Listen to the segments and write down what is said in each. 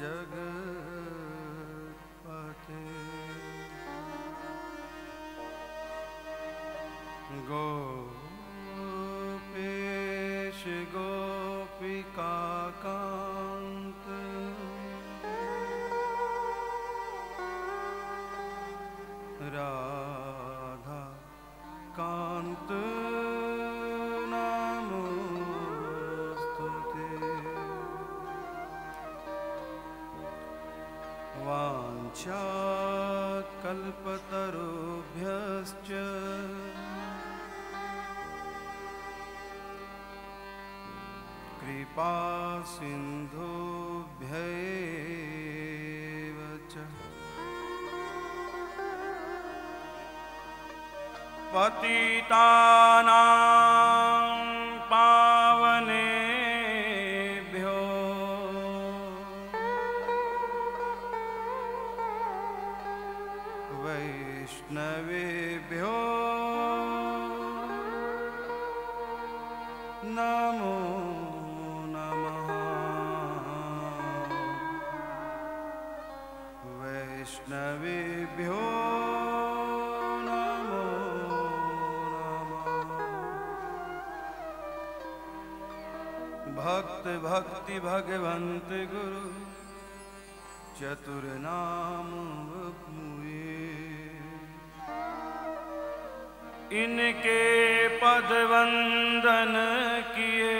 जगत्पते गोपेश गोपिकान्त कृपासिन्धुभ्यैव च। पतिताना भगवन्त गुरु चतुर्नाम मुए इनके पद वंदन किए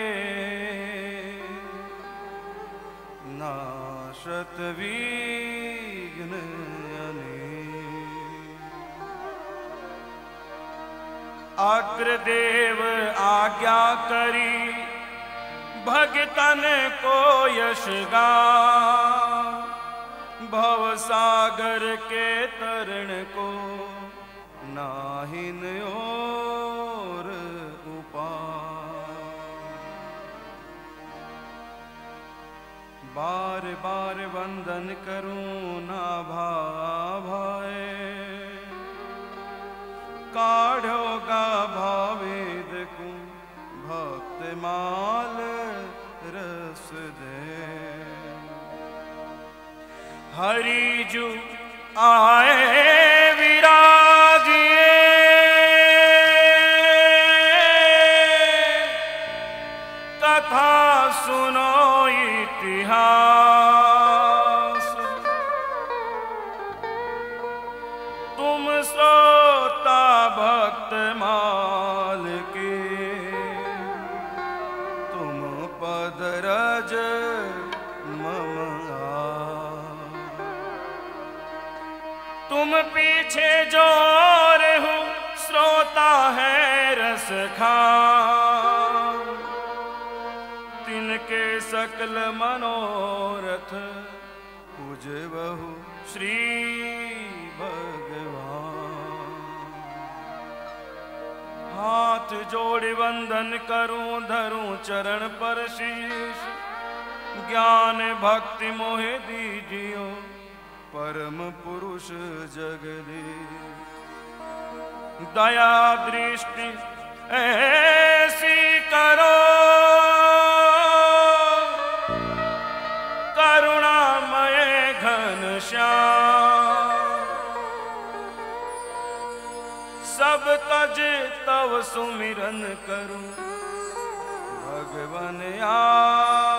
नाशत विघ्न अग्रदेव आज्ञा करी भगतन को यश गा। भव सागर के तरण को नाहिन और बार बार वंदन करूँ ना भाए काढ़ोगा भक्त माल रस दे। हरिजु आए विरागिए कथा सुनो इतिहास। पीछे ज़ोर हो, श्रोता है रस खा। के सकल मनोरथ पूजे बहु श्री भगवान। हाथ जोड़ वंदन करूँ, धरूं चरण पर शीश। ज्ञान भक्ति मोहे दीजियो। परम पुरुष जगदीश दया दृष्टि ऐसी करो। करुणामय घन श्याम। सब तज तव सुमिरन करूँ। भगवन आठो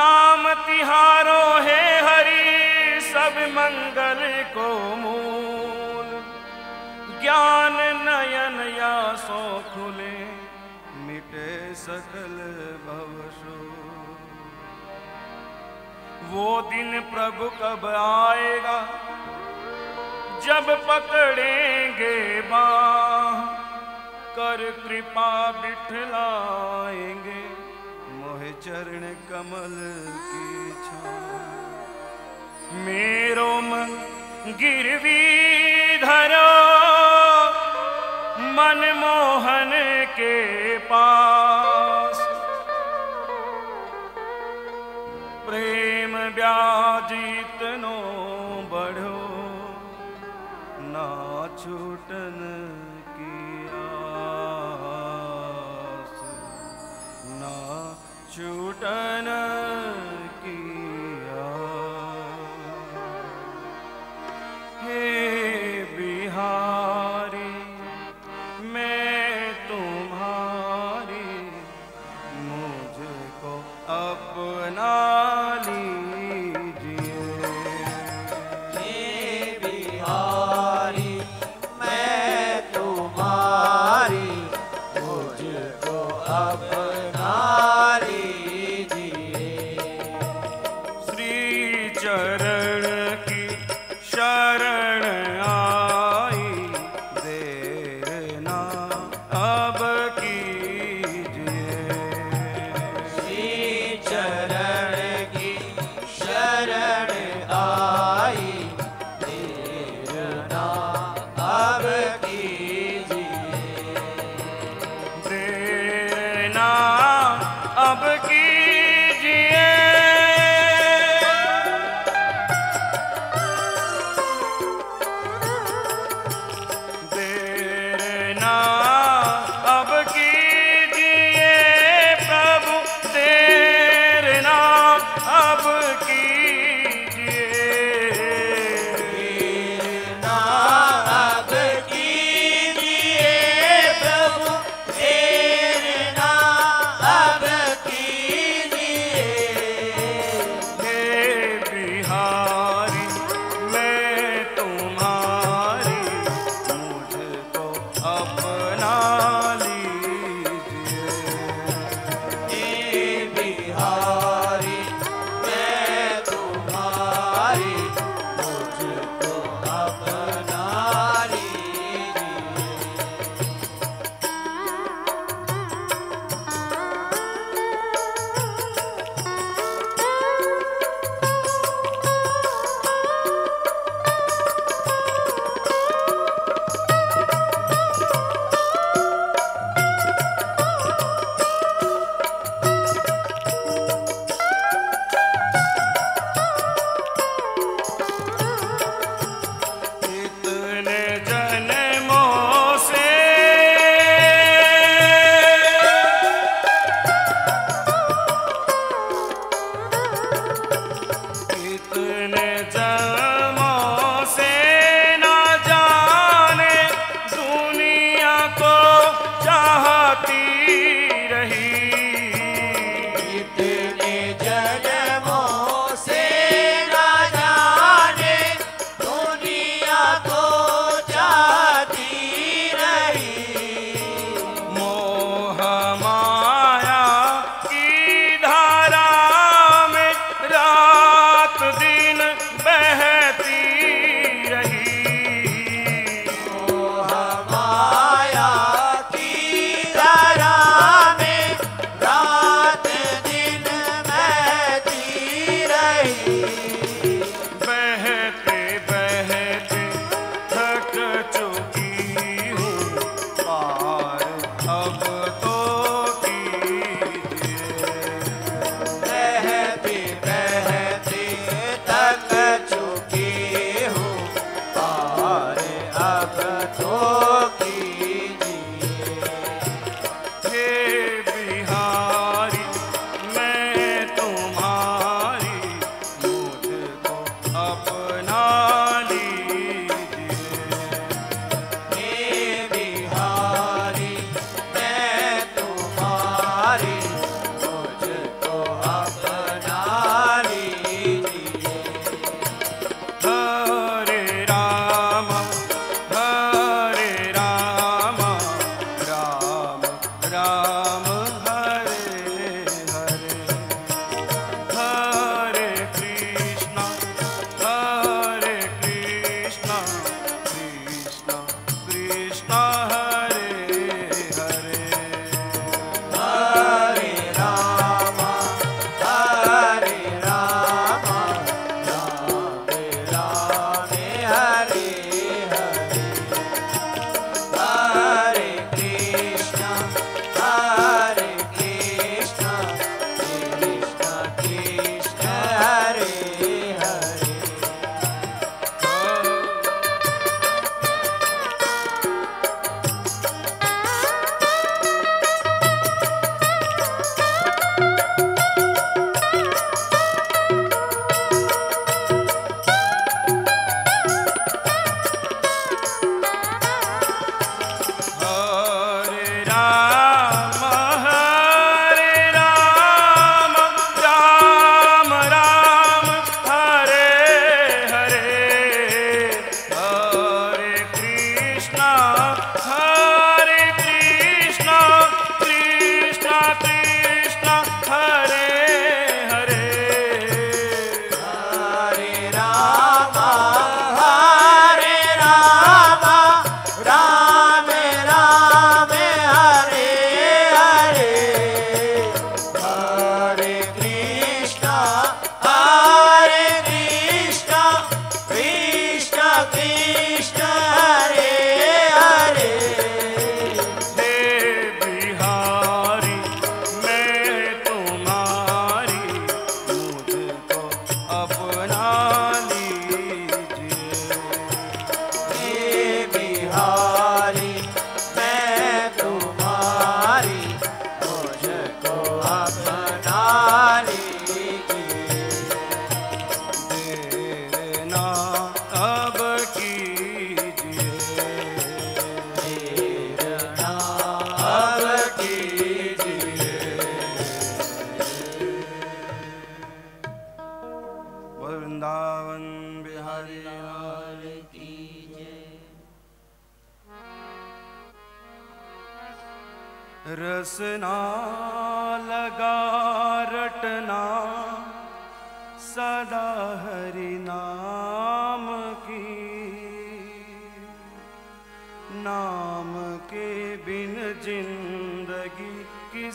नाम तिहारो है हरि, सब मंगल को मूल। ज्ञान नयन या सो खुले, मिटे सकल भवसो वो दिन प्रभु कब आएगा, जब पकड़ेंगे बाह, कर कृपा बिठलाएँगे। मोह चरण कमल की मेरो मन गिरवी धरो मनमोहन के पास। प्रेम ब्याजितनो बढ़ो, ना छूटन छूटन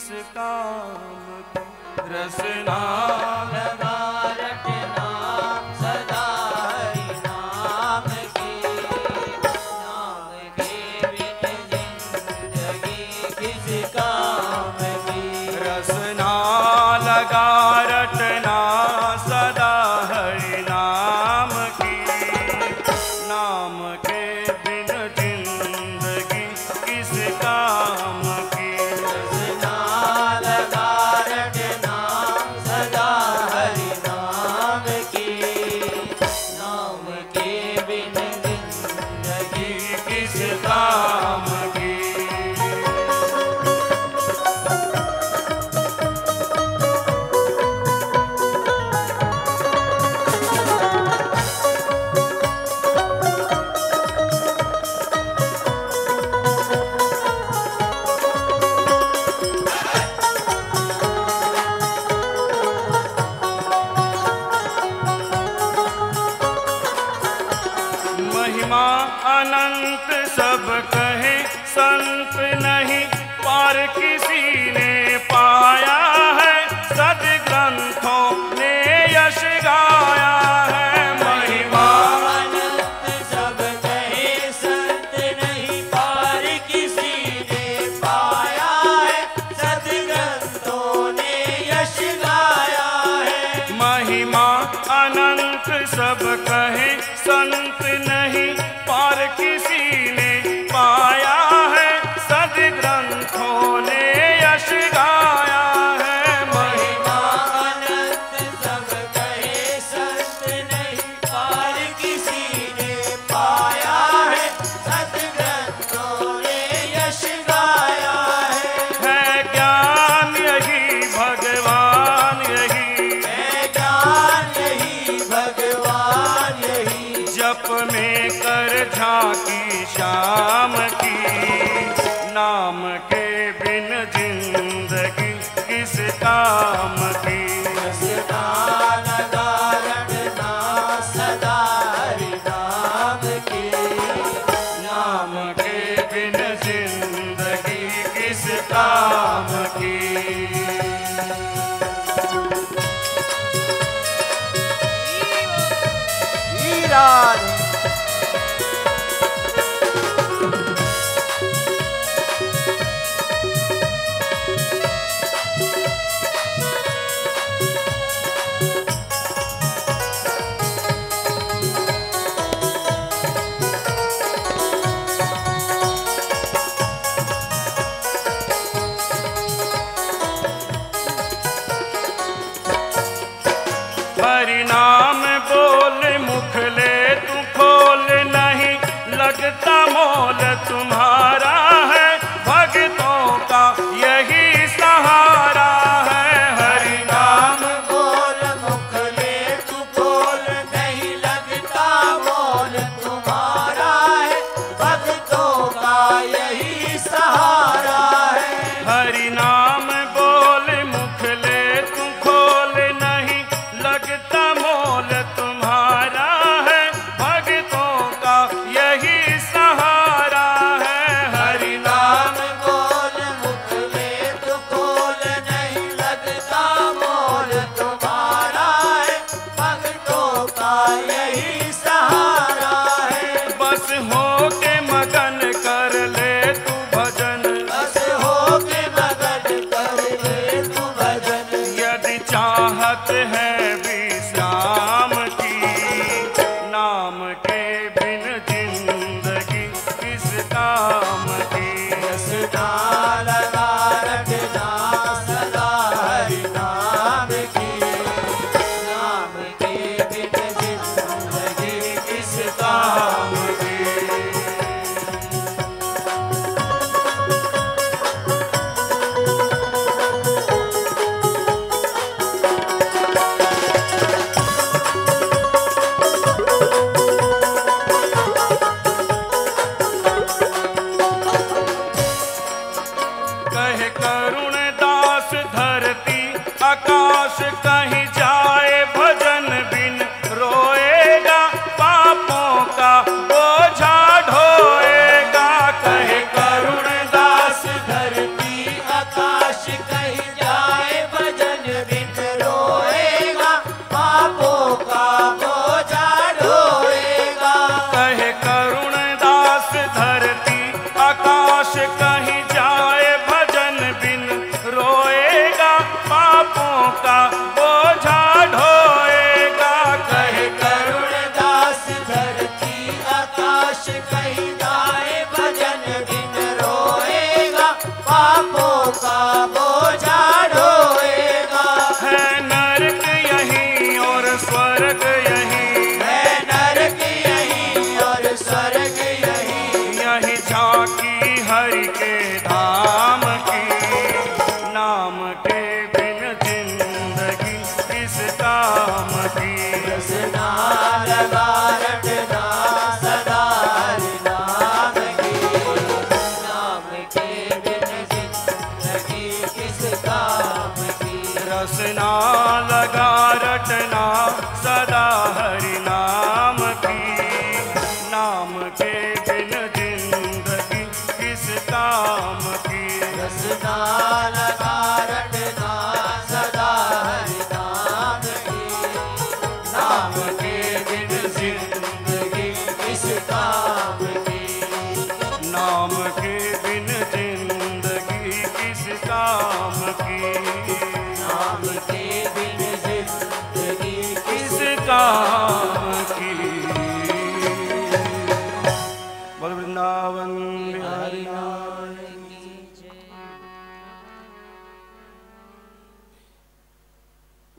किस काम की रसना लगा अनंत सब कहे संत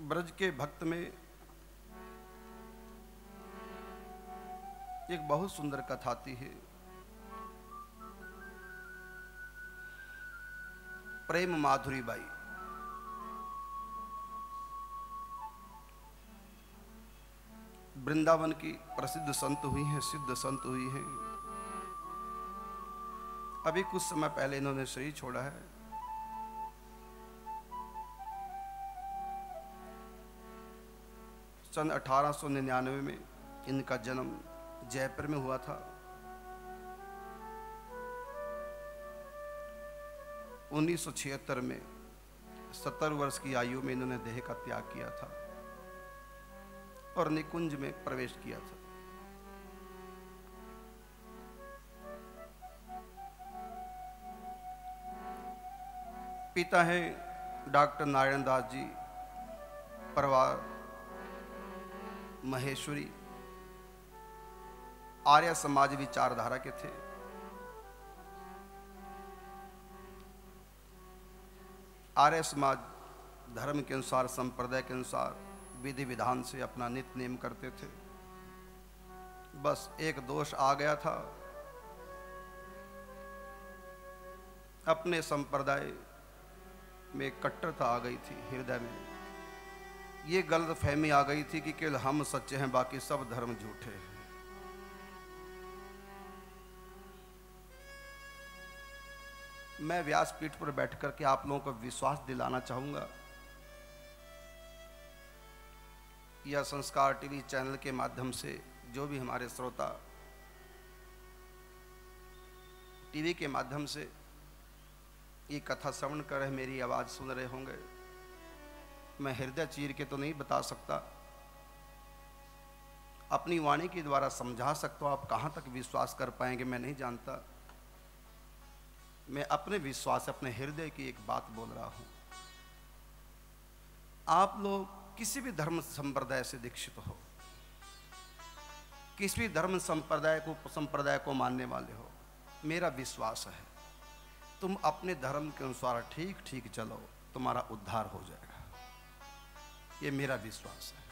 ब्रज के भक्त में एक बहुत सुंदर कथा आती है। प्रेम माधुरी बाई। वृंदावन की प्रसिद्ध संत हुई हैं, सिद्ध संत हुई हैं। अभी कुछ समय पहले इन्होंने शरीर छोड़ा है। सन 1899 में इनका जन्म जयपुर में हुआ था। 1976 में सत्तर वर्ष की आयु में इन्होंने देह का त्याग किया था और निकुंज में प्रवेश किया था। पिता है डॉक्टर नारायण दास जी, परिवार महेश्वरी। आर्य समाज विचारधारा के थे। आर्य समाज धर्म के अनुसार, संप्रदाय के अनुसार, विधि विधान से अपना नित्य नेम करते थे। बस एक दोष आ गया था। अपने संप्रदाय में कट्टरता आ गई थी, हृदय में। ये गलत फहमी आ गई थी कि केवल हम सच्चे हैं, बाकी सब धर्म झूठे हैं। मैं व्यासपीठ पर बैठ करके आप लोगों को विश्वास दिलाना चाहूँगा। यह संस्कार टीवी चैनल के माध्यम से जो भी हमारे श्रोता टीवी के माध्यम से ये कथा श्रवण कर रहे मेरी आवाज़ सुन रहे होंगे। मैं हृदय चीर के तो नहीं बता सकता। अपनी वाणी के द्वारा समझा सकता हूँ, आप कहाँ तक विश्वास कर पाएँगे मैं नहीं जानता। मैं अपने विश्वास, अपने हृदय की एक बात बोल रहा हूँ। आप लोग किसी भी धर्म संप्रदाय से दीक्षित हो, किसी भी धर्म संप्रदाय को संप्रदाय को मानने वाले हो, मेरा विश्वास है, तुम अपने धर्म के अनुसार ठीक ठीक चलो, तुम्हारा उद्धार हो जाएगा। ये मेरा विश्वास है।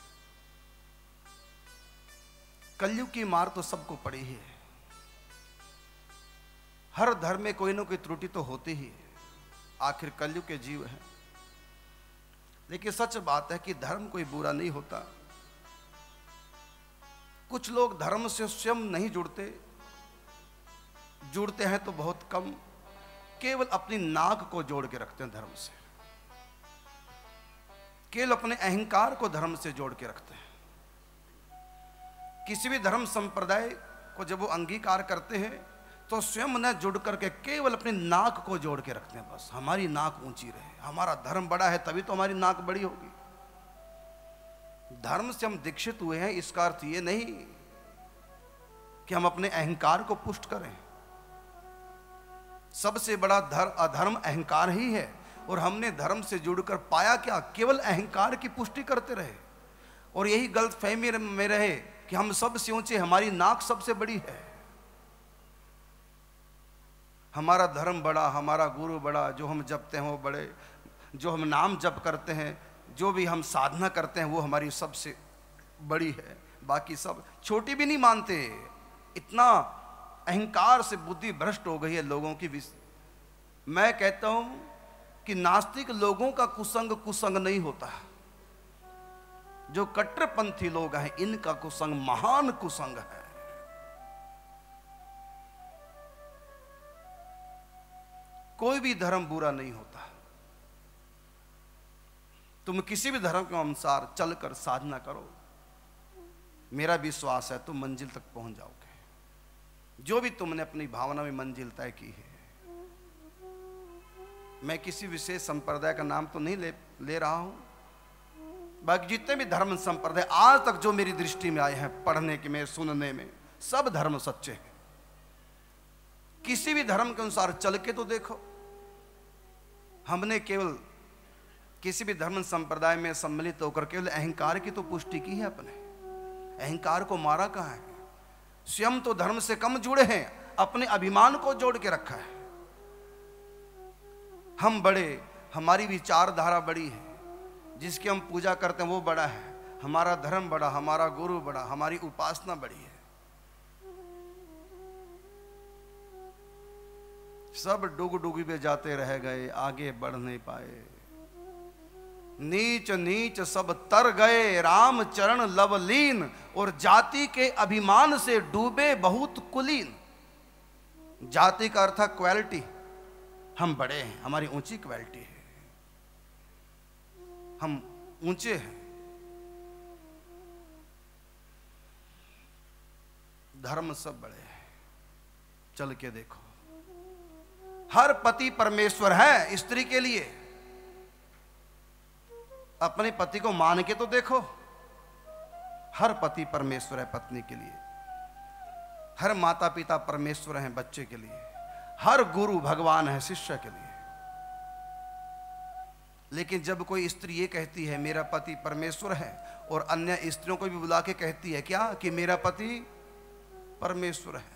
कलयुग की मार तो सबको पड़ी ही है। हर धर्म में कोई ना कोई त्रुटि तो होती ही है। आखिर कलयुग के जीव हैं। लेकिन सच बात है कि धर्म कोई बुरा नहीं होता। कुछ लोग धर्म से स्वयं नहीं जुड़ते। जुड़ते हैं तो बहुत कम। केवल अपनी नाक को जोड़ के रखते हैं धर्म से। केवल अपने अहंकार को धर्म से जोड़ के रखते हैं। किसी भी धर्म संप्रदाय को जब वो अंगीकार करते हैं तो स्वयं न जुड़ करके केवल अपनी नाक को जोड़ के रखते हैं बस। हमारी नाक ऊँची रहे। हमारा धर्म बड़ा है, तभी तो हमारी नाक बड़ी होगी। धर्म से हम दीक्षित हुए हैं, इसका अर्थ ये नहीं कि हम अपने अहंकार को पुष्ट करें। सबसे बड़ा धर्म अधर्म अहंकार ही है। और हमने धर्म से जुड़कर पाया क्या? केवल अहंकार की पुष्टि करते रहे। और यही गलत फहमी में रहे कि हम सबसे ऊँचे हमारी नाक सबसे बड़ी है। हमारा धर्म बड़ा, हमारा गुरु बड़ा, जो हम जपते हैं वो बड़े, जो हम नाम जप करते हैं, जो भी हम साधना करते हैं वो हमारी सबसे बड़ी है। बाकी सब छोटी भी नहीं मानते। इतना अहंकार से बुद्धि भ्रष्ट हो गई है लोगों की। मैं कहता हूँ कि नास्तिक लोगों का कुसंग कुसंग नहीं होता है। जो कट्टरपंथी लोग हैं, इनका कुसंग महान कुसंग है। कोई भी धर्म बुरा नहीं होता। तुम किसी भी धर्म के अनुसार चलकर साधना करो। मेरा विश्वास है, तुम मंजिल तक पहुँच जाओगे। जो भी तुमने अपनी भावना में मंजिल तय की है मैं किसी विशेष संप्रदाय का नाम तो नहीं ले ले रहा हूँ। बाकी जितने भी धर्म संप्रदाय आज तक जो मेरी दृष्टि में आए हैं पढ़ने के में, सुनने में, सब धर्म सच्चे हैं। किसी भी धर्म के अनुसार चल के तो देखो। हमने केवल किसी भी धर्म संप्रदाय में सम्मिलित होकर केवल अहंकार की तो पुष्टि की है अपने। अहंकार को मारा कहा है? स्वयं तो धर्म से कम जुड़े हैं, अपने अभिमान को जोड़ के रखा है। हम बड़े, हमारी विचारधारा बड़ी है। जिसकी हम पूजा करते हैं वो बड़ा है। हमारा धर्म बड़ा, हमारा गुरु बड़ा, हमारी उपासना बड़ी है। सब डुग डुगी में जाते रह गए, आगे बढ़ नहीं पाए। नीच नीच सब तर गए, राम चरण लवलीन, और जाति के अभिमान से डूबे बहुत कुलीन। जाति का अर्थ क्वालिटी। हम बड़े हैं, हमारी ऊँची क्वालिटी है। हम ऊँचे हैं। धर्म सब बड़े हैं। चल के देखो। हर पति परमेश्वर है स्त्री के लिए। अपने पति को मान के तो देखो। हर पति परमेश्वर है पत्नी के लिए। हर माता पिता परमेश्वर हैं बच्चे के लिए। हर गुरु भगवान है शिष्य के लिए। लेकिन जब कोई स्त्री ये कहती है, मेरा पति परमेश्वर है, और अन्य स्त्रियों को भी बुला के कहती है, क्या? कि मेरा पति परमेश्वर है।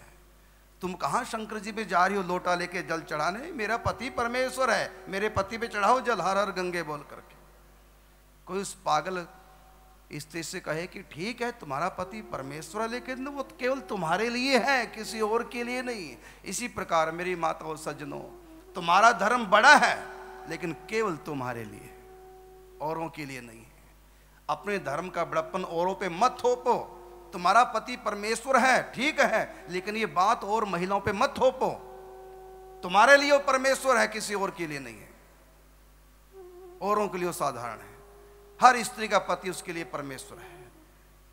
तुम कहाँ शंकर जी पे जा रही हो, लोटा लेके जल चढ़ाने? मेरा पति परमेश्वर है। मेरे पति पे चढ़ाओ जल हर हर गंगे बोल करके। कोई उस पागल स्त्री से कहे कि ठीक है, तुम्हारा पति परमेश्वर है, लेकिन वो केवल तुम्हारे लिए है, किसी और के लिए नहीं। इसी प्रकार मेरी माता और सज्जनों, तुम्हारा धर्म बड़ा है, लेकिन केवल तुम्हारे लिए, औरों के लिए नहीं। है अपने धर्म का बड़प्पन औरों पे मत थोपो। तुम्हारा पति परमेश्वर है, ठीक है, लेकिन ये बात और महिलाओं पे मत थोपो। तुम्हारे लिए परमेश्वर है, किसी और के लिए नहीं है। औरों के लिए साधारण है। हर स्त्री का पति उसके लिए परमेश्वर है।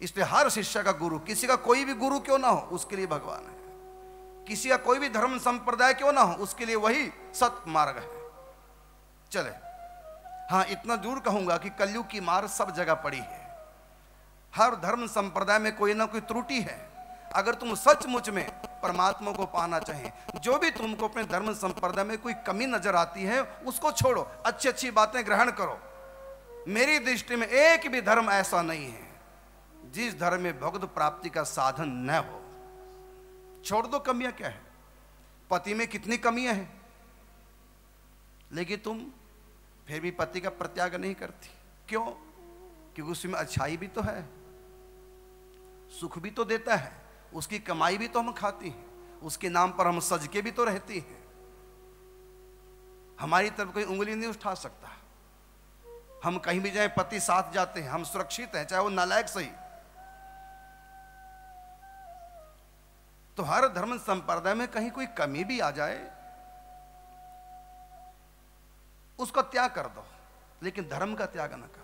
इसलिए हर शिष्य का गुरु, किसी का कोई भी गुरु क्यों ना हो, उसके लिए भगवान है। किसी का कोई भी धर्म संप्रदाय क्यों ना हो, उसके लिए वही सत मार्ग है। चले हाँ इतना ज़रूर कहूँगा कि कलयुग की मार सब जगह पड़ी है। हर धर्म संप्रदाय में कोई ना कोई त्रुटि है। अगर तुम सचमुच में परमात्मा को पाना चाहें, जो भी तुमको अपने धर्म संप्रदाय में कोई कमी नज़र आती है, उसको छोड़ो अच्छी अच्छी बातें ग्रहण करो। मेरी दृष्टि में एक भी धर्म ऐसा नहीं है, जिस धर्म में भगवत प्राप्ति का साधन न हो। छोड़ दो कमियाँ क्या है? पति में कितनी कमियाँ हैं? लेकिन तुम फिर भी पति का प्रत्याग नहीं करती। क्यों? क्योंकि उसमें अच्छाई भी तो है, सुख भी तो देता है, उसकी कमाई भी तो हम खाती हैं, उसके नाम पर हम सज के भी तो रहती हैं। हमारी तरफ़ कोई उंगली नहीं उठा सकता। हम कहीं भी जाए, पति साथ जाते हैं, हम सुरक्षित हैं, चाहे वो नालायक सही। तो हर धर्म संप्रदाय में कहीं कोई कमी भी आ जाए, उसका त्याग कर दो, लेकिन धर्म का त्याग ना करना।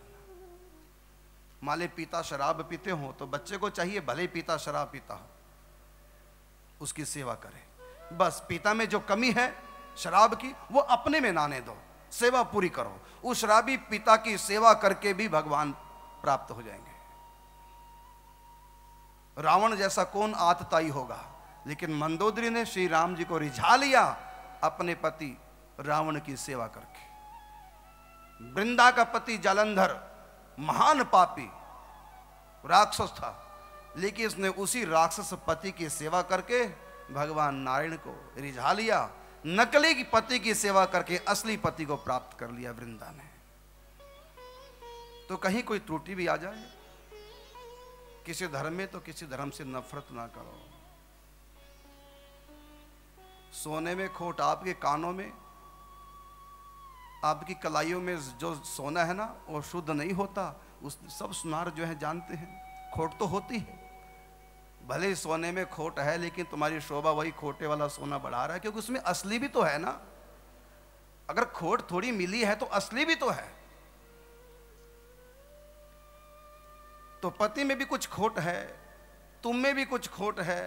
माले पिता शराब पीते हो तो बच्चे को चाहिए, भले पिता शराब पीता हो, उसकी सेवा करे। बस पिता में जो कमी है, शराब की, वो अपने में नाने दो। सेवा पूरी करो। उस शराबी पिता की सेवा करके भी भगवान प्राप्त हो जाएँगे। रावण जैसा कौन आतताई होगा? लेकिन मंदोदरी ने श्री राम जी को रिझा लिया अपने पति रावण की सेवा करके। वृंदा का पति जालंधर, महान पापी, राक्षस था। लेकिन इसने उसी राक्षस पति की सेवा करके भगवान नारायण को रिझा लिया। नकली की पति की सेवा करके असली पति को प्राप्त कर लिया वृंदा ने। तो कहीं कोई त्रुटि भी आ जाए, किसी धर्म में तो किसी धर्म से नफरत ना करो। सोने में खोट आपके कानों में, आपकी कलाइयों में जो सोना है ना, वो शुद्ध नहीं होता, उस सब सुनार जो है जानते हैं, खोट तो होती है। भले ही सोने में खोट है, लेकिन तुम्हारी शोभा वही खोटे वाला सोना बढ़ा रहा है, क्योंकि उसमें असली भी तो है ना। अगर खोट थोड़ी मिली है तो असली भी तो है। तो पति में भी कुछ खोट है, तुम में भी कुछ खोट है,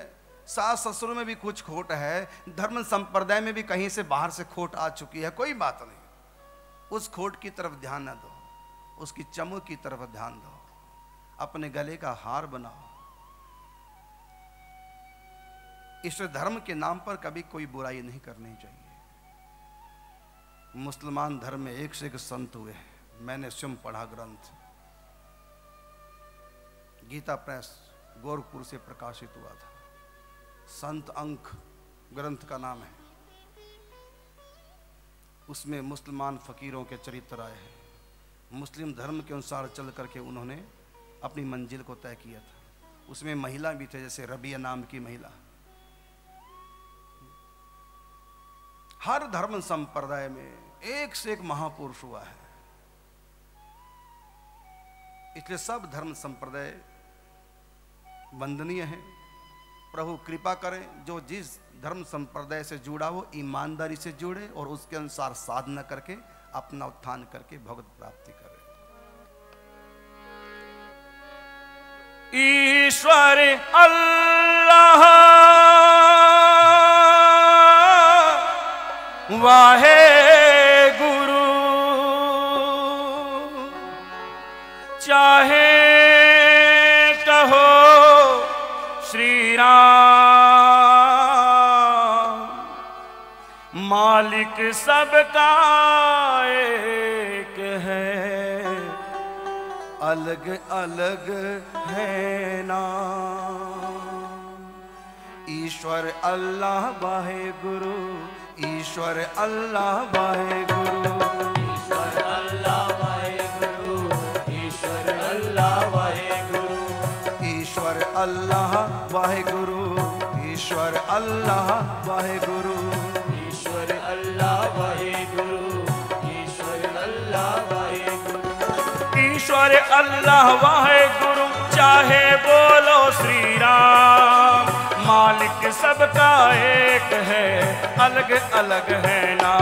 सास ससुर में भी कुछ खोट है, धर्म संप्रदाय में भी कहीं से बाहर से खोट आ चुकी है, कोई बात नहीं। उस खोट की तरफ़ ध्यान न दो, उसकी चमक की तरफ़ ध्यान दो, अपने गले का हार बनाओ। इस धर्म के नाम पर कभी कोई बुराई नहीं करनी चाहिए। मुसलमान धर्म में एक से एक संत हुए मैंने स्वयं पढ़ा ग्रंथ। गीता प्रेस गोरखपुर से प्रकाशित हुआ था। संत अंक ग्रंथ का नाम है। उसमें मुसलमान फकीरों के चरित्र आए हैं। मुस्लिम धर्म के अनुसार चल करके उन्होंने अपनी मंजिल को तय किया था। उसमें महिला भी थे, जैसे रबिया नाम की महिला। हर धर्म संप्रदाय में एक से एक महापुरुष हुआ है। इसलिए सब धर्म संप्रदाय वंदनीय है। प्रभु कृपा करें, जो जिस धर्म संप्रदाय से जुड़ा हो, ईमानदारी से जुड़े और उसके अनुसार साधना करके, अपना उत्थान करके भगवत प्राप्ति करे। ईश्वर अल्लाह वाहे गुरु। चाहे कहो श्री राम मालिक सबका एक है। अलग अलग है नाम। ईश्वर अल्लाह वाहे गुरु। ईश्वर अल्लाह वाहे गुरु ईश्वर अल्लाह वाहेगुरु ईश्वर अल्लाह वाहेगुरु। ईश्वर अल्लाह वाहे गुरु ईश्वर अल्लाह वाहे गुरु ईश्वर अल्लाह वाहेगुरु ईश्वर अल्लाह वाहेगुरु। ईश्वर अल्लाह वाहे गुरु चाहे बोलो श्री राम। मालिक सबका एक है, अलग अलग है ना।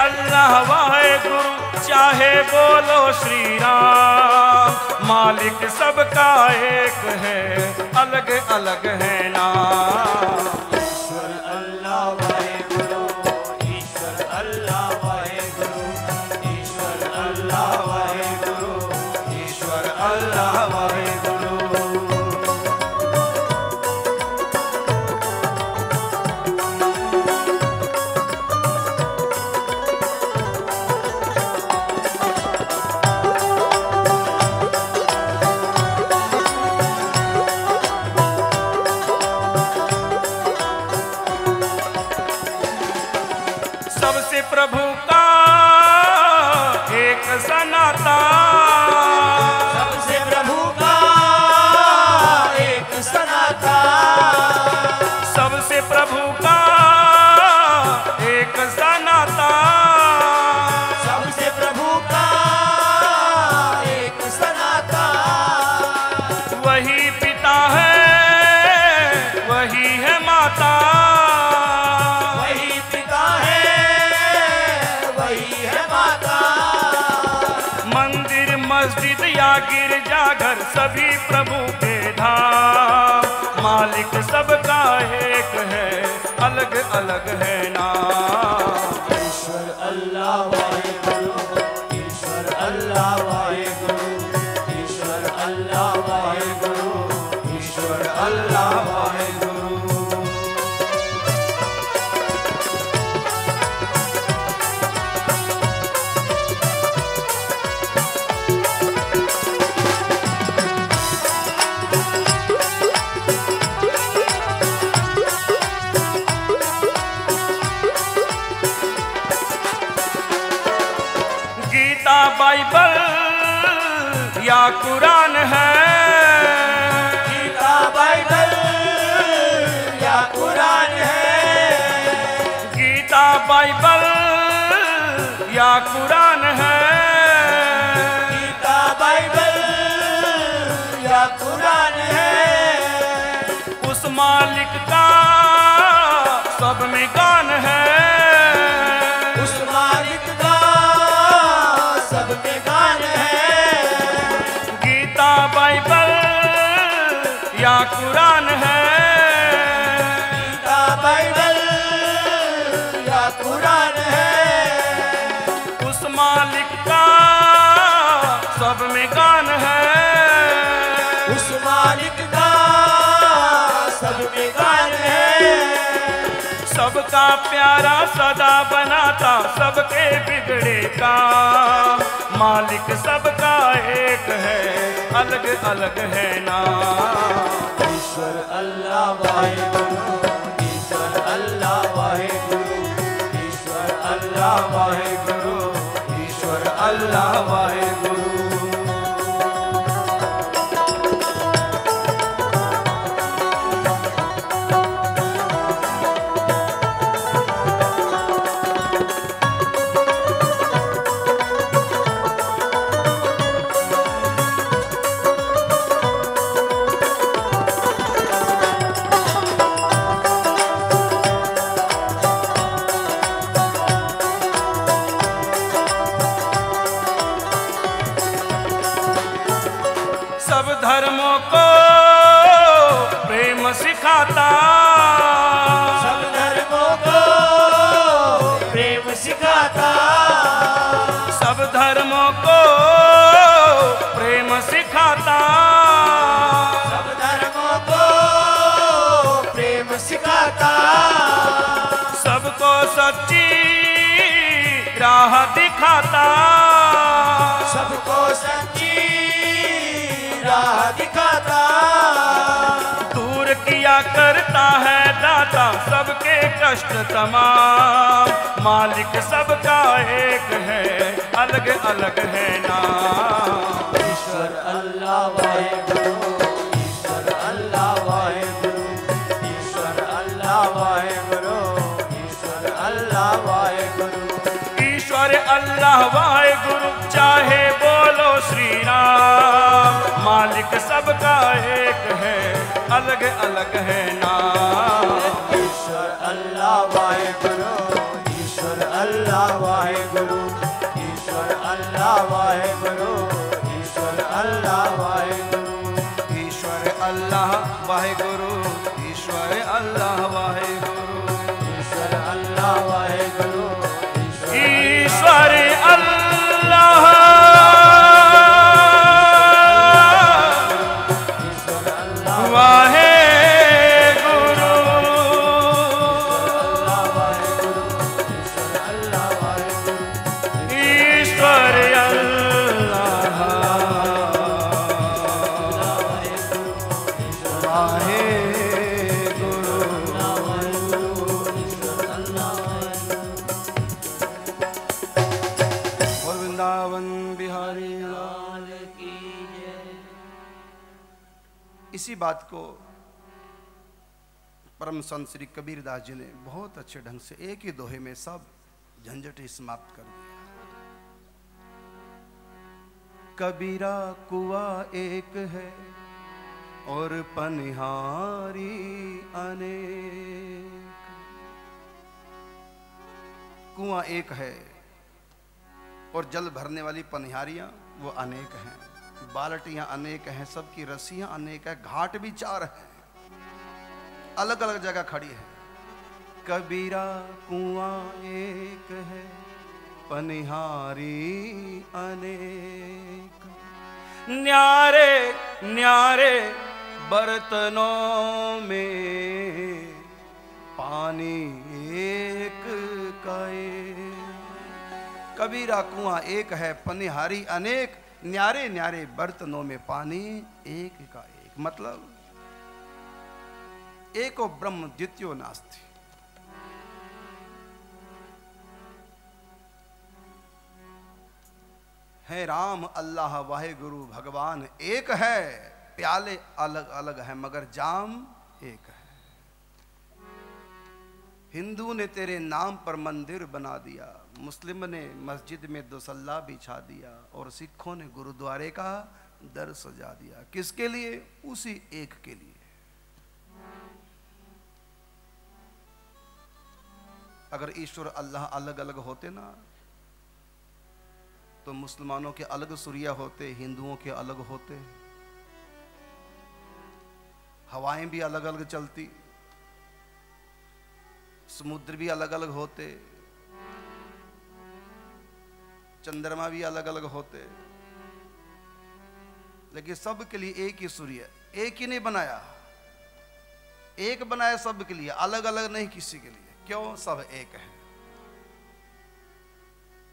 अल्लाह वाहे गुरु चाहे बोलो श्री राम मालिक सबका एक है, अलग अलग है नाम सभी प्रभु के धाम। मालिक सबका एक है अलग अलग है। या कुरान है। गीता बाइबल या कुरान है। उस मालिक का सब में गान है। सबका प्यारा सदा बनाता, सबके बिगड़े का। मालिक सबका एक है, अलग अलग है नाम ईश्वर अल्लाह वाहेगुरु, ईश्वर अल्लाह वाहेगुरु, ईश्वर अल्लाह वाहेगुरु, ईश्वर अल्लाह वाहेगुरु। कष्ट तमाम। मालिक सबका एक है अलग अलग है नाम। ईश्वर अल्लाह वाहेगुरु ईश्वर अल्लाह वाहेगुरु ईश्वर अल्लाह वाहेगुरु ईश्वर अल्लाह वाहेगुरु। ईश्वर अल्लाह वाहे गुरु चाहे बोलो श्री राम मालिक सबका एक है अलग अलग है नाम। ईश्वर परम संत श्री कबीर दास जी ने बहुत अच्छे ढंग से एक ही दोहे में सब झंझट ही समाप्त कर दिया। कबीरा कुआ एक है और पनिहारी अनेक। कुआँ एक है और जल भरने वाली पनिहारियाँ वो अनेक हैं। बाल्टियाँ अनेक हैं, सबकी रस्सियाँ अनेक है, घाट भी चार हैं। अलग अलग जगह खड़ी है। कबीरा कुआँ एक है, पनिहारी अनेक। न्यारे न्यारे बर्तनों में पानी एक का एक कबीरा कुआँ एक है, पनिहारी अनेक न्यारे न्यारे बर्तनों में पानी एक का एक। मतलब एको ब्रह्म द्वितीयो नास्ति। है राम, अल्लाह वाहे गुरु भगवान, एक है, प्याले अलग अलग है, मगर जाम एक है। हिंदू ने तेरे नाम पर मंदिर बना दिया, मुस्लिम ने मस्जिद में दुसल्ला बिछा दिया, और सिखों ने गुरुद्वारे का दर सजा दिया। किसके लिए? उसी एक के लिए। अगर ईश्वर अल्लाह अलग अलग होते ना तो मुसलमानों के अलग सूर्या होते, हिंदुओं के अलग होते। हवाएँ भी अलग अलग चलती, समुद्र भी अलग अलग होते, चंद्रमा भी अलग अलग होते। लेकिन सब के लिए एक ही सूर्य, एक ही नहीं बनाया। एक बनाया सब के लिए अलग अलग नहीं किसी के लिए। क्यों सब एक है?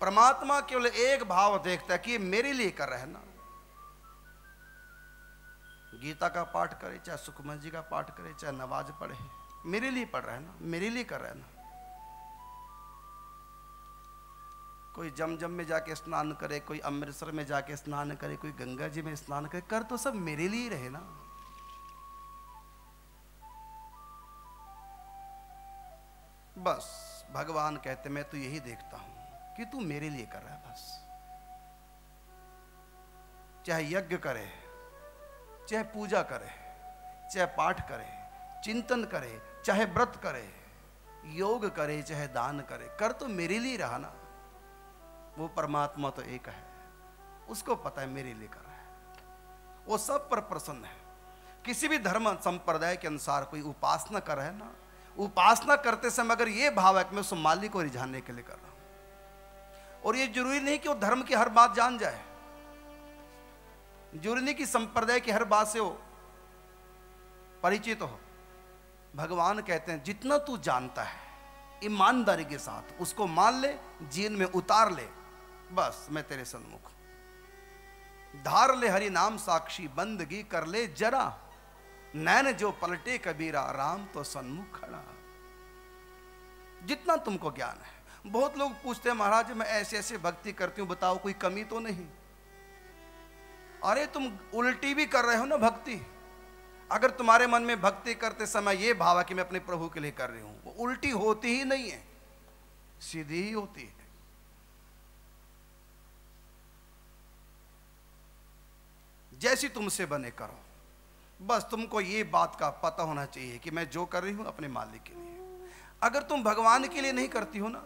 परमात्मा केवल एक भाव देखता है कि मेरे लिए कर रहे ना। गीता का पाठ करे, चाहे सुखमन जी का पाठ करे, चाहे नवाज़ पढ़े, मेरे लिए पढ़ रहे ना, मेरे लिए कर रहे ना। कोई जमजम में जाके स्नान करे, कोई अमृतसर में जाके स्नान करे, कोई गंगा जी में स्नान करे, कर तो सब मेरे लिए रहे ना। बस, भगवान कहते, मैं तो यही देखता हूँ कि तू मेरे लिए कर रहा है बस। चाहे यज्ञ करे, चाहे पूजा करे, चाहे पाठ करे, चिंतन करे, चाहे व्रत करे, योग करे, चाहे दान करे, कर तो मेरे लिए रहा ना। वो परमात्मा तो एक है, उसको पता है मेरे लिए कर रहा है। वो सब पर प्रसन्न है। किसी भी धर्म संप्रदाय के अनुसार कोई उपासना कर रहा है ना उपासना करते समय अगर ये भाव है कि मैं उस मालिक को रिझाने के लिए कर रहा हूँ। और ये ज़रूरी नहीं कि वो धर्म की हर बात जान जाए। ज़रूरी नहीं कि संप्रदाय की हर बात से हो परिचित हो। भगवान कहते हैं, जितना तू जानता है, ईमानदारी के साथ उसको मान ले, जीवन में उतार ले। बस, मैं तेरे सन्मुख धार ले हरि नाम साक्षी, बंदगी कर ले जरा। नैन जो पलटे कबीरा, राम तो सन्मुख खड़ा। जितना तुमको ज्ञान है। बहुत लोग पूछते हैं, महाराज, मैं ऐसे ऐसे भक्ति करती हूँ, बताओ कोई कमी तो नहीं? अरे, तुम उल्टी भी कर रहे हो ना भक्ति। अगर तुम्हारे मन में भक्ति करते समय यह भाव है कि मैं अपने प्रभु के लिए कर रही हूँ, वो उल्टी होती ही नहीं है। सीधी ही होती है। जैसी तुमसे बने करो। बस तुमको ये बात का पता होना चाहिए कि मैं जो कर रही हूँ अपने मालिक के लिए। अगर तुम भगवान के लिए नहीं करती हो ना,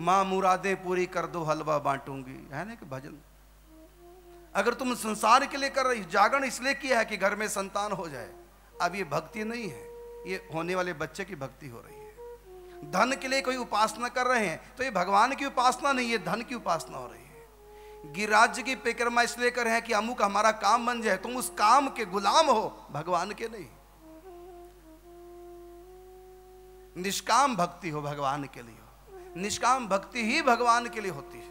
माँ मुरादें पूरी कर दो, हलवा बांटूँगी। है ना कि भजन? अगर तुम संसार के लिए कर रही, जागरण इसलिए किया है कि घर में संतान हो जाए, अब ये भक्ति नहीं है, ये होने वाले बच्चे की भक्ति हो रही है। धन के लिए कोई उपासना कर रहे हैं तो ये भगवान की उपासना नहीं है धन की उपासना हो रही है। गिराज्य की परिक्रमा इसलिए कर रहे हैं कि अमुक हमारा काम बन जाए, तुम उस काम के गुलाम हो, भगवान के नहीं। निष्काम भक्ति हो भगवान के लिए। हो निष्काम भक्ति ही भगवान के लिए होती है।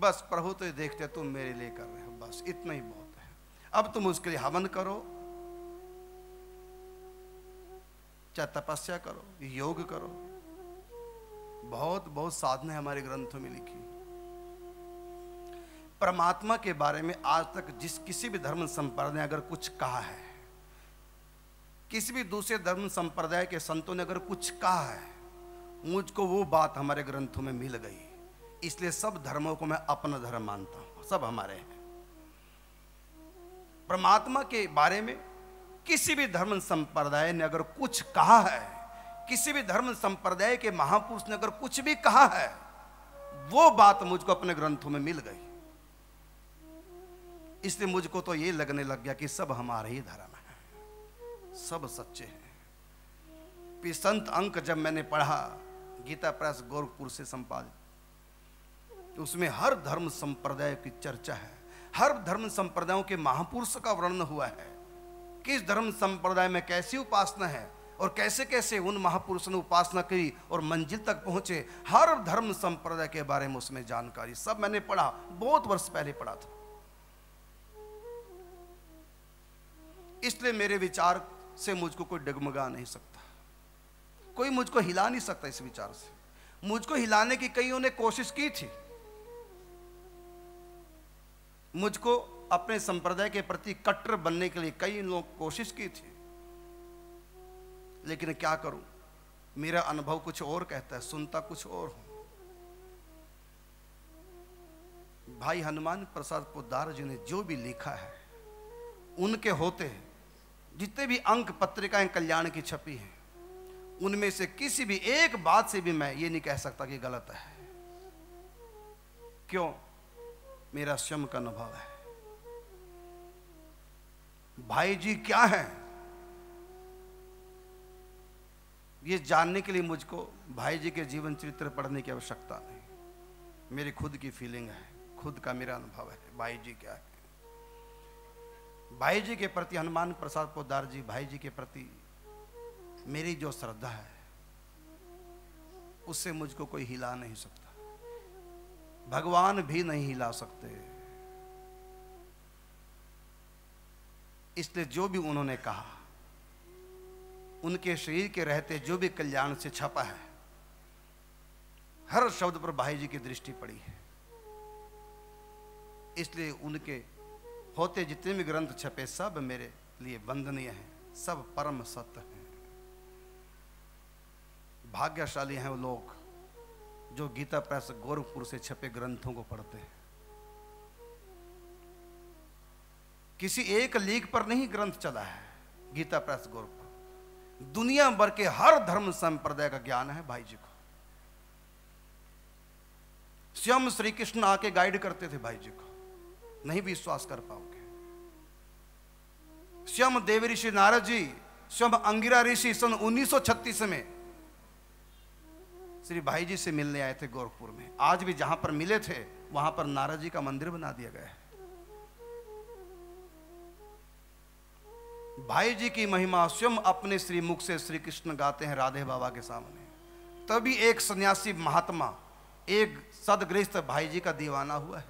बस प्रभु तो देखते तुम मेरे लिए कर रहे हो, बस इतना ही बहुत है। अब तुम उसके लिए हवन करो, चाहे तपस्या करो, योग करो बहुत बहुत साधना हमारे ग्रंथों में लिखी। परमात्मा के बारे में आज तक जिस किसी भी धर्म संप्रदाय ने अगर कुछ कहा है, किसी भी दूसरे धर्म संप्रदाय के संतों ने अगर कुछ कहा है, मुझको वो बात हमारे ग्रंथों में मिल गई। इसलिए सब धर्मों को मैं अपना धर्म मानता हूँ, सब हमारे हैं। परमात्मा के बारे में किसी भी धर्म संप्रदाय ने अगर कुछ कहा है किसी भी धर्म संप्रदाय के महापुरुष ने अगर कुछ भी कहा है, वो बात मुझको अपने ग्रंथों में मिल गई। इसलिए मुझको तो ये लगने लग गया कि सब हमारे ही धर्म है, सब सच्चे हैं। संत अंक जब मैंने पढ़ा, गीता प्रेस गोरखपुर से संपादित, उसमें हर धर्म संप्रदाय की चर्चा है, हर धर्म संप्रदायों के महापुरुष का वर्णन हुआ है, किस धर्म संप्रदाय में कैसी उपासना है और कैसे कैसे उन महापुरुषों ने उपासना की और मंजिल तक पहुँचे, हर धर्म संप्रदाय के बारे में उसमें जानकारी। सब मैंने पढ़ा, बहुत वर्ष पहले पढ़ा था। इसलिए मेरे विचार से मुझको कोई डगमगा नहीं सकता। कोई मुझको हिला नहीं सकता इस विचार से। मुझको हिलाने की कईयों ने कोशिश की थी। मुझको अपने संप्रदाय के प्रति कट्टर बनने के लिए कई लोग कोशिश की थी। लेकिन क्या करूँ? मेरा अनुभव कुछ और कहता है, सुनता कुछ और हूँ। भाई हनुमान प्रसाद पोदार जी ने जो भी लिखा है, उनके होते हैं, जितने भी अंक पत्रिकाएँ कल्याण की छपी हैं, उनमें से किसी भी एक बात से भी मैं ये नहीं कह सकता कि गलत है। क्यों? मेरा स्वयं का अनुभव है। भाई जी क्या है? ये जानने के लिए मुझको भाई जी के जीवन चरित्र पढ़ने की आवश्यकता नहीं। मेरी खुद की फीलिंग है, खुद का मेरा अनुभव है, भाई जी क्या है भाई जी के प्रति हनुमान प्रसाद पोदार जी, भाई जी के प्रति मेरी जो श्रद्धा है, उससे मुझको कोई हिला नहीं सकता। भगवान भी नहीं हिला सकते। इसलिए जो भी उन्होंने कहा उनके शरीर के रहते जो भी कल्याण से छपा है, हर शब्द पर भाई जी की दृष्टि पड़ी है। इसलिए उनके होते जितने भी ग्रंथ छपे, सब मेरे लिए वंदनीय हैं, सब परम सत्य हैं। भाग्यशाली हैं वो लोग जो गीता प्रेस गोरखपुर से छपे ग्रंथों को पढ़ते हैं। किसी एक लीग पर नहीं ग्रंथ चला है, गीता प्रेस गोरखपुर। दुनिया भर के हर धर्म संप्रदाय का ज्ञान है भाई जी को। स्वयं श्री कृष्ण आके गाइड करते थे भाई जी को। नहीं विश्वास कर पाओगे। स्वयं देव ऋषि नारद जी, स्वयं अंगिरा ऋषि सन 1936 में श्री भाई जी से मिलने आए थे गोरखपुर में। आज भी जहाँ पर मिले थे, वहाँ पर नारद जी का मंदिर बना दिया गया है। भाई जी की महिमा स्वयं अपने श्री मुख से श्री कृष्ण गाते हैं राधे बाबा के सामने। तभी एक सन्यासी महात्मा, एक सदगृहस्थ भाई जी का दीवाना हुआ है।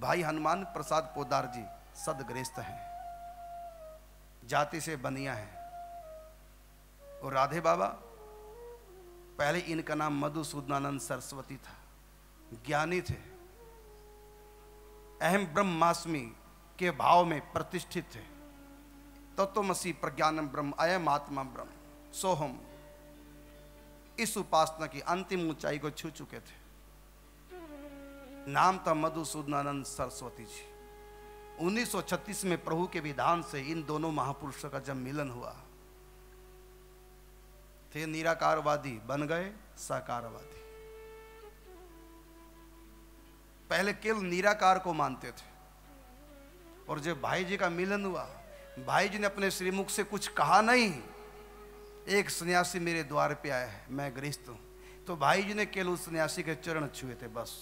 भाई हनुमान प्रसाद पोदार जी सदगृहस्थ हैं। जाति से बनिया है। और राधे बाबा, पहले इनका नाम मधुसूदनानंद सरस्वती था। ज्ञानी थे। अहम ब्रह्मास्मि के भाव में प्रतिष्ठित थे। तत्वमसी प्रज्ञानम ब्रह्म, अयम आत्मा ब्रह्म। सोहम, इस उपासना की अंतिम ऊंचाई को छू चुके थे। नाम था मधुसूदनानंद सरस्वती जी। 1936 में प्रभु के विधान से इन दोनों महापुरुषों का जब मिलन हुआ, थे निराकारवादी, बन गए साकारवादी। पहले केवल निराकार को मानते थे, और जब भाई जी का मिलन हुआ भाई जी ने अपने श्रीमुख से कुछ कहा नहीं। एक सन्यासी मेरे द्वार पे आया है, मैं गृहस्थ हूँ। तो भाई जी ने केवल उस सन्यासी के चरण छुए थे, बस।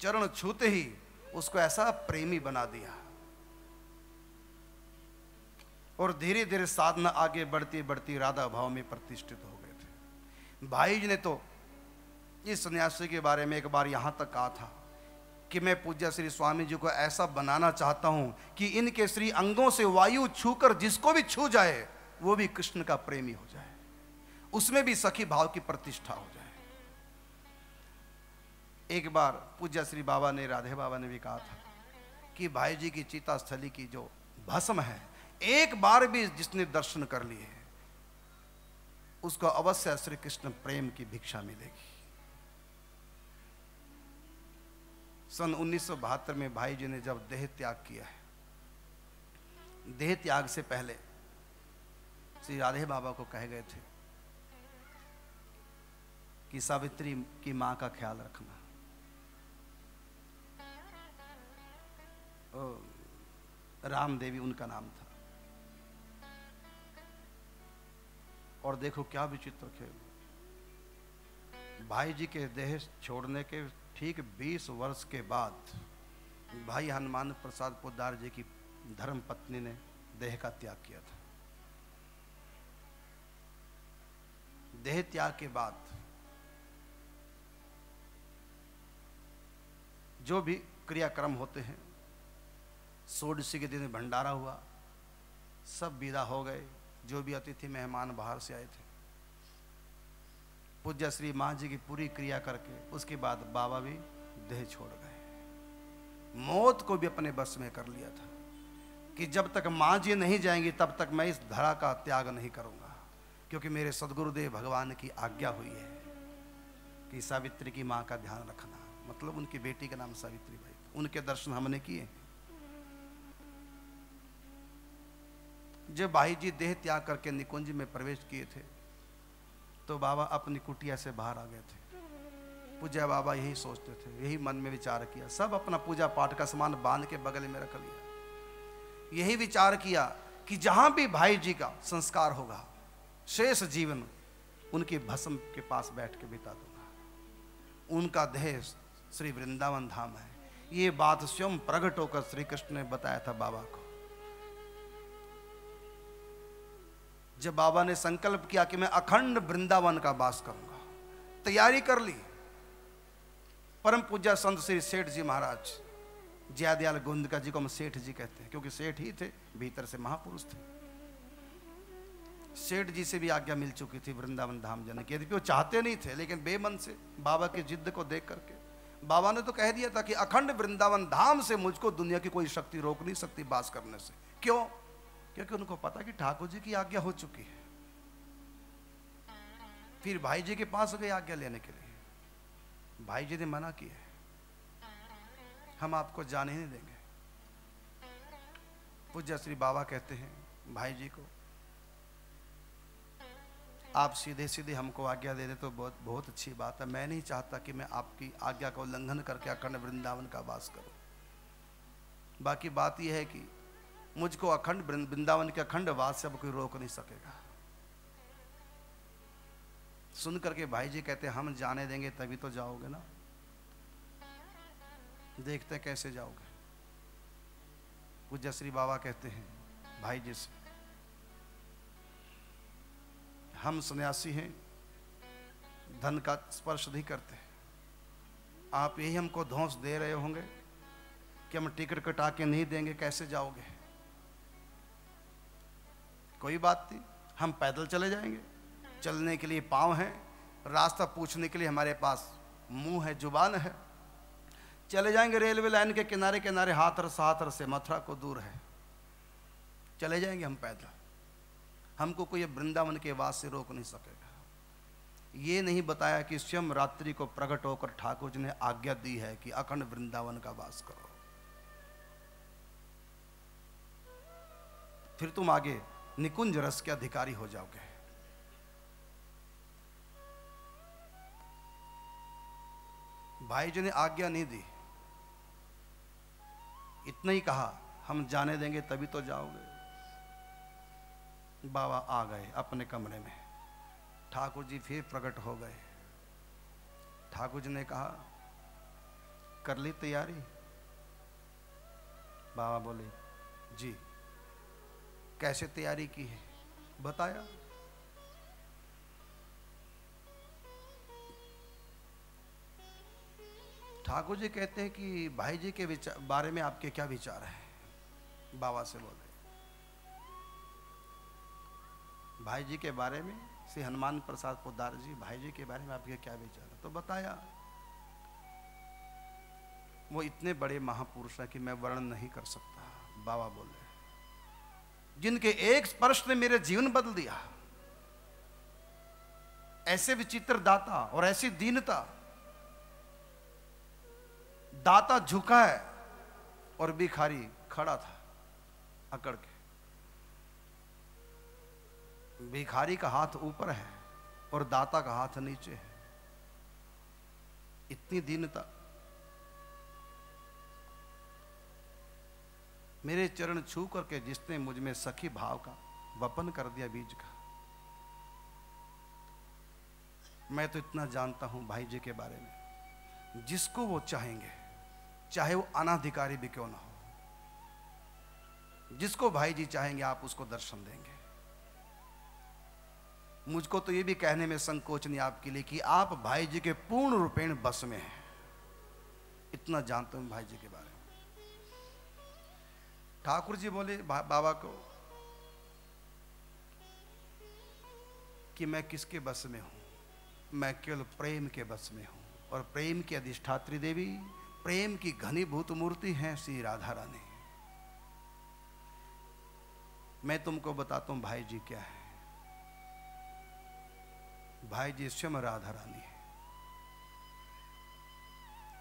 चरण छूते ही उसको ऐसा प्रेमी बना दिया। और धीरे धीरे साधना आगे बढ़ती बढ़ती राधा भाव में प्रतिष्ठित हो गए थे। भाई जी ने तो इस सन्यासी के बारे में एक बार यहाँ तक कहा था कि मैं पूज्य श्री स्वामी जी को ऐसा बनाना चाहता हूँ कि इनके श्री अंगों से वायु छूकर जिसको भी छू जाए, वो भी कृष्ण का प्रेमी हो जाए। उसमें भी सखी भाव की प्रतिष्ठा हो जाए। एक बार पूज्य श्री बाबा ने, राधे बाबा ने भी कहा था कि भाई जी की चीता स्थली की जो भस्म है, एक बार भी जिसने दर्शन कर लिए, उसको अवश्य श्री कृष्ण प्रेम की भिक्षा मिलेगी। सन 1972 में भाई जी ने जब देह त्याग किया है, देह त्याग से पहले श्री राधे बाबा को कहे गए थे कि सावित्री की माँ का ख्याल रखना। राम देवी उनका नाम था। और देखो क्या विचित्र खेल। भाई जी के देह छोड़ने के ठीक 20 वर्ष के बाद भाई हनुमान प्रसाद पोदार जी की धर्म पत्नी ने देह का त्याग किया था। देह त्याग के बाद जो भी क्रियाक्रम होते हैं सोडसी के दिन भंडारा हुआ, सब विदा हो गए। जो भी अतिथि मेहमान बाहर से आए थे पूज्य श्री माँ जी की पूरी क्रिया करके उसके बाद बाबा भी देह छोड़ गए। मौत को भी अपने बस में कर लिया था कि जब तक माँ जी नहीं जाएँगी, तब तक मैं इस धरा का त्याग नहीं करूँगा, क्योंकि मेरे सदगुरुदेव भगवान की आज्ञा हुई है कि सावित्री की माँ का ध्यान रखना। मतलब उनकी बेटी का नाम सावित्री भाई। उनके दर्शन हमने किए। जब भाई जी देह त्याग करके निकुंज में प्रवेश किए थे तो बाबा अपनी कुटिया से बाहर आ गए थे। पूजा बाबा यही सोचते थे, यही मन में विचार किया। सब अपना पूजा पाठ का सामान बाँध के बगल में रख लिया। यही विचार किया कि जहाँ भी भाई जी का संस्कार होगा, शेष जीवन उनके भस्म के पास बैठ के बिता दूँगा। उनका देह श्री वृंदावन धाम है। ये बात स्वयं प्रकट होकर श्री कृष्ण ने बताया था बाबा को। जब बाबा ने संकल्प किया कि मैं अखंड वृंदावन का वास करूँगा, तैयारी कर ली। परम पूज्य संत श्री सेठ जी महाराज, जयादयाल गोंदका जी को हम सेठ जी कहते हैं, क्योंकि सेठ ही थे, भीतर से महापुरुष थे। सेठ जी से भी आज्ञा मिल चुकी थी वृंदावन धाम जाने की। यद्यपि वो चाहते नहीं थे, लेकिन बेमन से, बाबा की जिद्द को देख करके। बाबा ने तो कह दिया था कि अखंड वृंदावन धाम से मुझको दुनिया की कोई शक्ति रोक नहीं सकती बास करने से। क्यों? क्योंकि उनको पता कि ठाकुर जी की आज्ञा हो चुकी है? फिर भाई जी के पास गए आज्ञा लेने के लिए। भाई जी ने मना किया हम आपको जाने ही नहीं देंगे। पूज्य श्री बाबा कहते हैं, भाई जी को, आप सीधे सीधे हमको आज्ञा दे दे तो बहुत बहुत अच्छी बात है। मैं नहीं चाहता कि मैं आपकी आज्ञा का उल्लंघन करके अखंड वृंदावन का वास करूँ। बाकी बात यह है कि मुझको अखंड वृंदावन के अखंड वास से अब कोई रोक नहीं सकेगा। सुन करके भाई जी कहते, हम जाने देंगे, तभी तो जाओगे ना। देखते कैसे जाओगे। पूज्य श्री बाबा कहते हैं भाई जी से, हम सन्यासी हैं, धन का स्पर्श नहीं करते। आप यही हमको धौंस दे रहे होंगे कि हम टिकट कटा के नहीं देंगे, कैसे जाओगे? कोई बात नहीं, हम पैदल चले जाएँगे। चलने के लिए पाँव हैं, रास्ता पूछने के लिए हमारे पास मुँह है, ज़ुबान है। चले जाएँगे रेलवे लाइन के किनारे किनारे, हाथर साथर से, मथुरा को दूर है। चले जाएँगे हम पैदल। हमको कोई वृंदावन के वास से रोक नहीं सकेगा। ये नहीं बताया कि स्वयं रात्रि को प्रकट होकर ठाकुर जी ने आज्ञा दी है कि अखंड वृंदावन का वास करो। फिर तुम आगे निकुंज रस के अधिकारी हो जाओगे। भाई जी ने आज्ञा नहीं दी। इतना ही कहा, हम जाने देंगे तभी तो जाओगे। बाबा आ गए अपने कमरे में। ठाकुर जी फिर प्रकट हो गए। ठाकुर जी ने कहा, कर ली तैयारी? बाबा बोले, जी। कैसे तैयारी की है? बताया। ठाकुर जी कहते हैं कि भाई जी के बारे में आपके क्या विचार है? बाबा से बोले भाई जी के बारे में, श्री हनुमान प्रसाद पोदार जी, भाई जी के बारे में आपके क्या विचार है? तो बताया। वो इतने बड़े महापुरुष हैं कि मैं वर्णन नहीं कर सकता, बाबा बोले जिनके एक स्पर्श ने मेरे जीवन बदल दिया। ऐसे विचित्र दाता और ऐसी दीनता, दाता झुका है और भिखारी खड़ा था अकड़ के। भिखारी का हाथ ऊपर है और दाता का हाथ नीचे है। इतनी दीनता मेरे चरण छू करके जिसने मुझमें सखी भाव का वपन कर दिया बीज का। मैं तो इतना जानता हूँ भाई जी के बारे में। जिसको वो चाहेंगे, चाहे वो अनाधिकारी भी क्यों ना हो, जिसको भाई जी चाहेंगे आप उसको दर्शन देंगे। मुझको तो ये भी कहने में संकोच नहीं आपके लिए कि आप भाई जी के पूर्ण रूपेण बस में हैं। इतना जानता हूँ भाई जी के बारे ठाकुर जी बोले बा, बाबा को कि मैं किसके बस में हूँ? मैं केवल प्रेम के बस में हूँ। और प्रेम की अधिष्ठात्री देवी प्रेम की घनीभूत मूर्ति है श्री राधा रानी। मैं तुमको बताता हूँ भाई जी क्या है? भाई जी स्वयं राधा रानी है।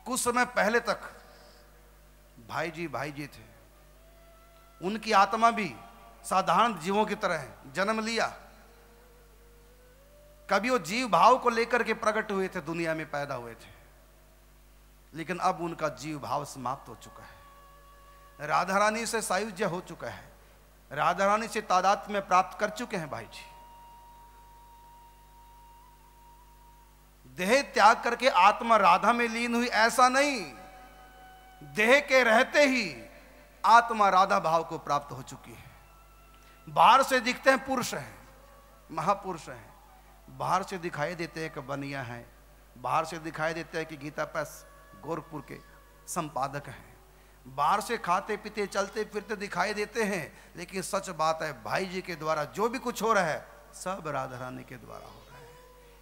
कुछ समय पहले तक भाई जी भाई जी थे। उनकी आत्मा भी साधारण जीवों की तरह है। जन्म लिया। कभी वो जीव भाव को लेकर के प्रकट हुए थे, दुनिया में पैदा हुए थे। लेकिन अब उनका जीव भाव समाप्त हो चुका है। राधा रानी से सायुज्य हो चुका है। राधा रानी से तादात में प्राप्त कर चुके हैं भाई जी। देह त्याग करके आत्मा राधा में लीन हुई, ऐसा नहीं। देह के रहते ही आत्मा राधा भाव को प्राप्त हो चुकी है। बाहर से दिखते हैं पुरुष हैं, महापुरुष हैं। बाहर से दिखाई देते हैं कि बनिया हैं। बाहर से दिखाई देते हैं कि गीता पैस गोरखपुर के संपादक हैं। बाहर से खाते पीते, चलते फिरते दिखाई देते हैं, लेकिन सच बात है, भाई जी के द्वारा जो भी कुछ हो रहा है, सब राधा रानी के द्वारा हो रहा है।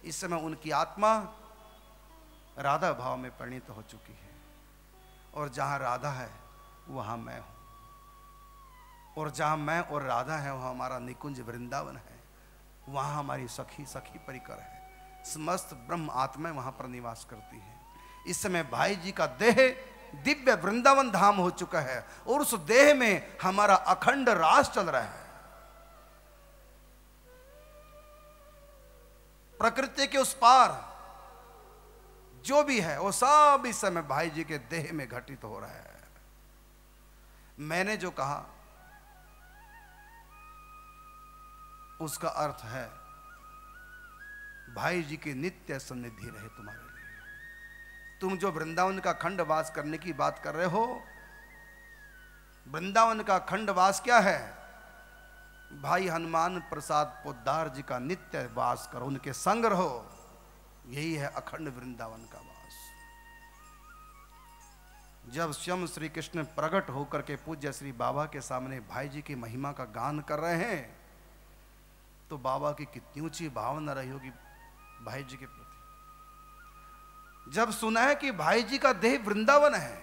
इस समय उनकी आत्मा राधा भाव में परिणित हो चुकी है। और जहाँ राधा है वहाँ मैं हूँ। और जहाँ मैं और राधा है, वहाँ हमारा निकुंज वृंदावन है। वहाँ हमारी सखी सखी परिकर है। समस्त ब्रह्म आत्माएँ वहाँ पर निवास करती है। इस समय भाई जी का देह दिव्य वृंदावन धाम हो चुका है और उस देह में हमारा अखंड रास चल रहा है। प्रकृति के उस पार जो भी है, वो सब इस समय भाई जी के देह में घटित हो रहा है। मैंने जो कहा, उसका अर्थ है, भाई जी की नित्य सन्निधि रहे तुम्हारे लिए। तुम जो वृंदावन का खंडवास करने की बात कर रहे हो, वृंदावन का खंडवास क्या है? भाई हनुमान प्रसाद पोदार जी का नित्य वास करो, उनके संग रहो। यही है अखंड वृंदावन का वास। जब स्वयं श्री कृष्ण प्रकट होकर के पूज्य श्री बाबा के सामने भाई जी की महिमा का गान कर रहे हैं तो बाबा की कितनी ऊँची भावना रही होगी भाई जी के प्रति। जब सुना है कि भाई जी का देह वृंदावन है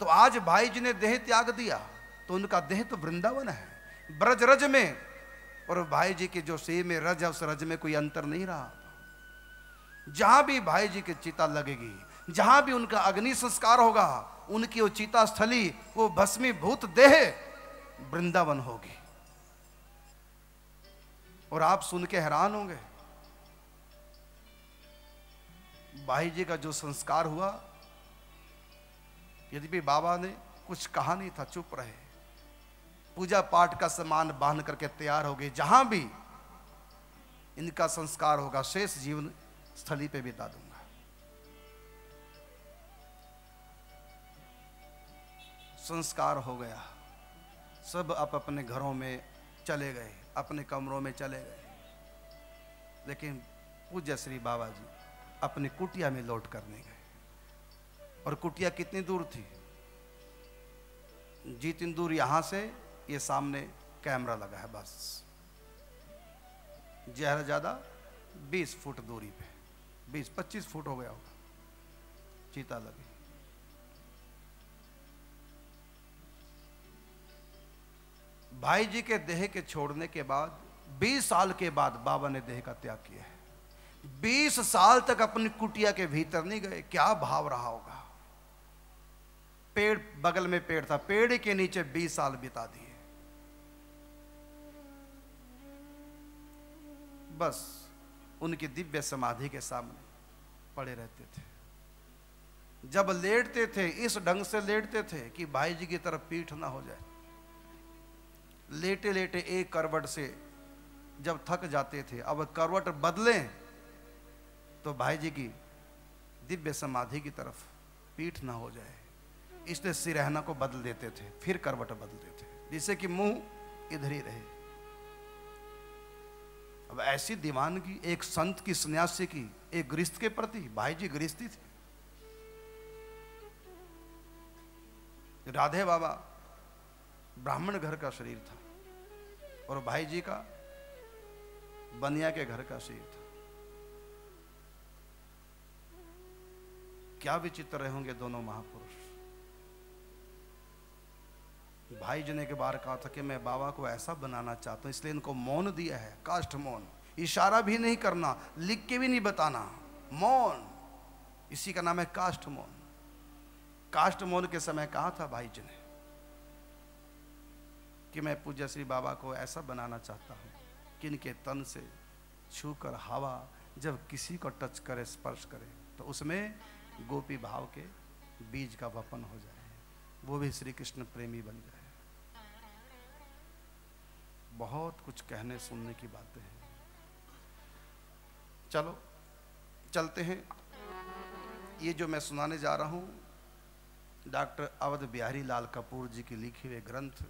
तो आज भाई जी ने देह त्याग दिया तो उनका देह तो वृंदावन है, ब्रज रज में। और भाई जी के जो से में रज है, उस रज में कोई अंतर नहीं रहा। जहाँ भी भाई जी की चिता लगेगी जहाँ भी उनका अग्नि संस्कार होगा, उनकी वो चीता स्थली वो भस्मीभूत देह वृंदावन होगी। और आप सुन के हैरान होंगे। भाई जी का जो संस्कार हुआ, यदि भी बाबा ने कुछ कहा नहीं था, चुप रहे। पूजा पाठ का सामान बाँध करके तैयार हो गए। जहाँ भी इनका संस्कार होगा, शेष जीवन स्थली पे बिता दूँगा। संस्कार हो गया। सब आप अपने घरों में चले गए, अपने कमरों में चले गए। लेकिन पूज्य श्री बाबा जी अपनी कुटिया में लौट करने गए। और कुटिया कितनी दूर थी? जितनी दूर यहाँ से, ये सामने कैमरा लगा है बस। ज़्यादा ज़्यादा 20 फुट दूरी पे 20 25 फुट हो गया होगा। चीता लगी। भाई जी के देह के छोड़ने के बाद 20 साल के बाद बाबा ने देह का त्याग किया है। 20 साल तक अपनी कुटिया के भीतर नहीं गए, क्या भाव रहा होगा? पेड़, बगल में पेड़ था, पेड़ के नीचे 20 साल बिता दिए। बस उनकी दिव्य समाधि के सामने पड़े रहते थे। जब लेटते थे, इस ढंग से लेटते थे कि भाई जी की तरफ़ पीठ ना हो जाए। लेटे लेटे एक करवट से जब थक जाते थे, अब करवट बदलें तो भाई जी की दिव्य समाधि की तरफ़ पीठ ना हो जाए। इसलिए सिरहना को बदल देते थे, फिर करवट बदलते थे, जिससे कि मुँह इधर ही रहे। अब ऐसी दीवानगी एक संत की, सन्यासी की, एक गृहस्थ के प्रति भाई जी गृहस्थी थे। राधे बाबा, ब्राह्मण घर का शरीर था। और भाई जी का बनिया के घर का शरीर था। क्या विचित्र रहे होंगे दोनों महापुरुष। भाई जी ने के बार कहा था कि मैं बाबा को ऐसा बनाना चाहता हूँ, इसलिए इनको मौन दिया है, काष्ठ मौन। इशारा भी नहीं करना, लिख के भी नहीं बताना। मौन। इसी का नाम है काष्ठ मौन। काष्ठ मौन के समय कहा था भाई जी ने कि मैं पूज्य श्री बाबा को ऐसा बनाना चाहता हूँ कि इनके तन से छूकर हवा जब किसी को टच करे, स्पर्श करे तो उसमें गोपी भाव के बीज का वपन हो जाए। वो भी श्री कृष्ण प्रेमी बन जाए बहुत कुछ कहने, सुनने की बातें हैं। चलो, चलते हैं। ये जो मैं सुनाने जा रहा हूँ, डॉक्टर अवध बिहारी लाल कपूर जी की लिखी हुए ग्रंथ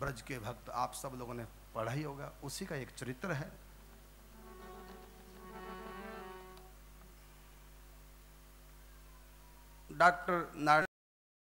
ब्रज के भक्त आप सब लोगों ने पढ़ा ही होगा। उसी का एक चरित्र है। डॉक्टर नारायण